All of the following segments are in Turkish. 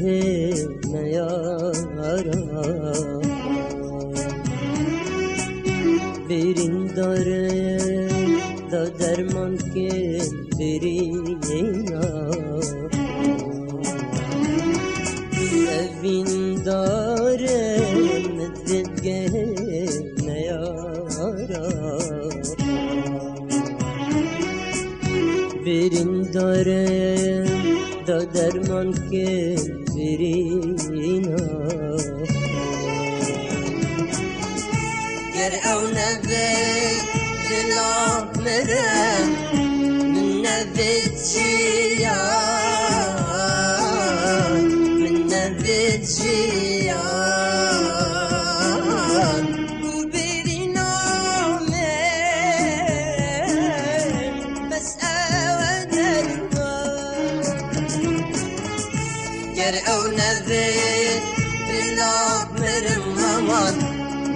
Gehine yara. Birindarım da derman kim birina Evindarım müddet gehine yara. Birindarım da derman ke سرينا. قرأونا بيه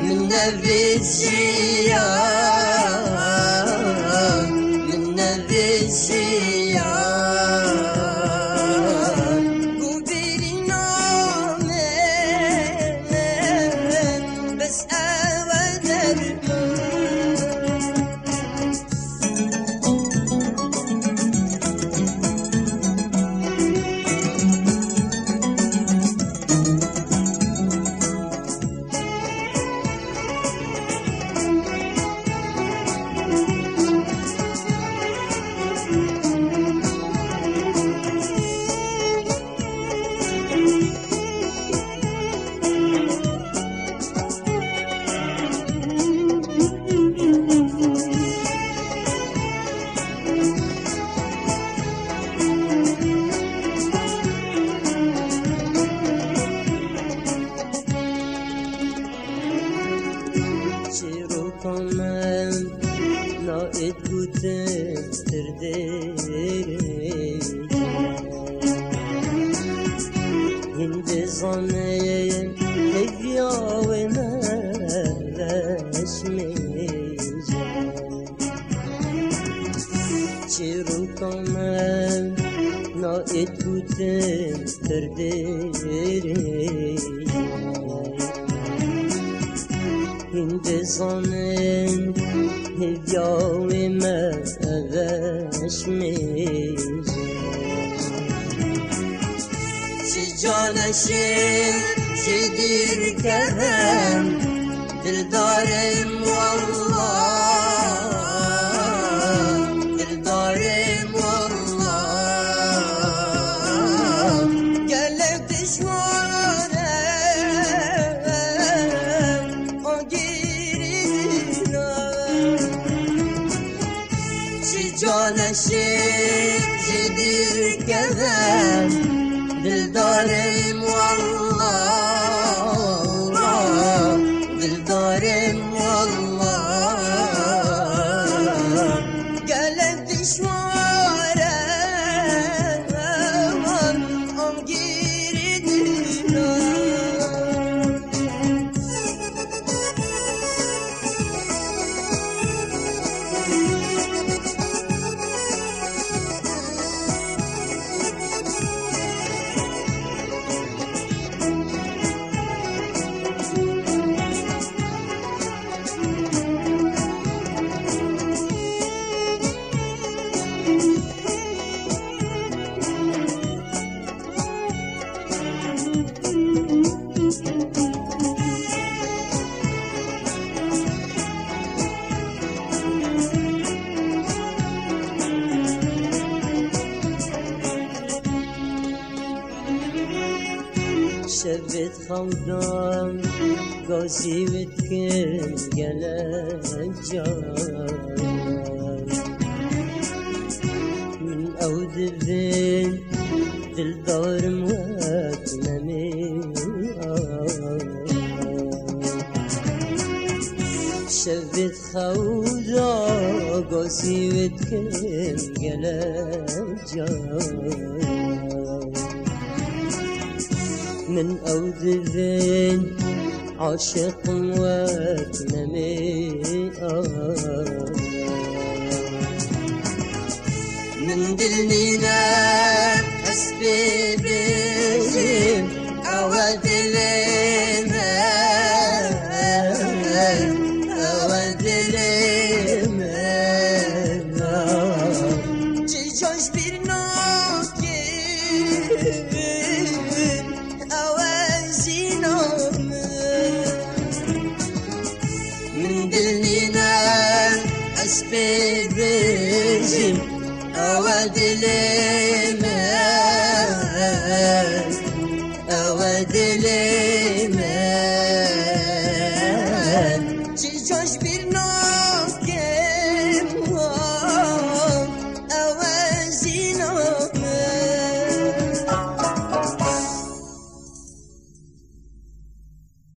من نبي Na et gutem tirdere Hindi zanem hevya ve meleşmeyce Çirokamem na et gutem tirdere Hindizanın hevyavime eveşmeyecek Çi caneşin çidir kerem Dildarım vallah çidir kerem Dildarım vallah ثبت خودان قاسي بتكل جلال من أود الذل في الدار موات شبت خودا قاسي بتكل جلال من أودذين عاشق وأتنمي. من دلنينا حسبي بهم bebeğim Hava dileme.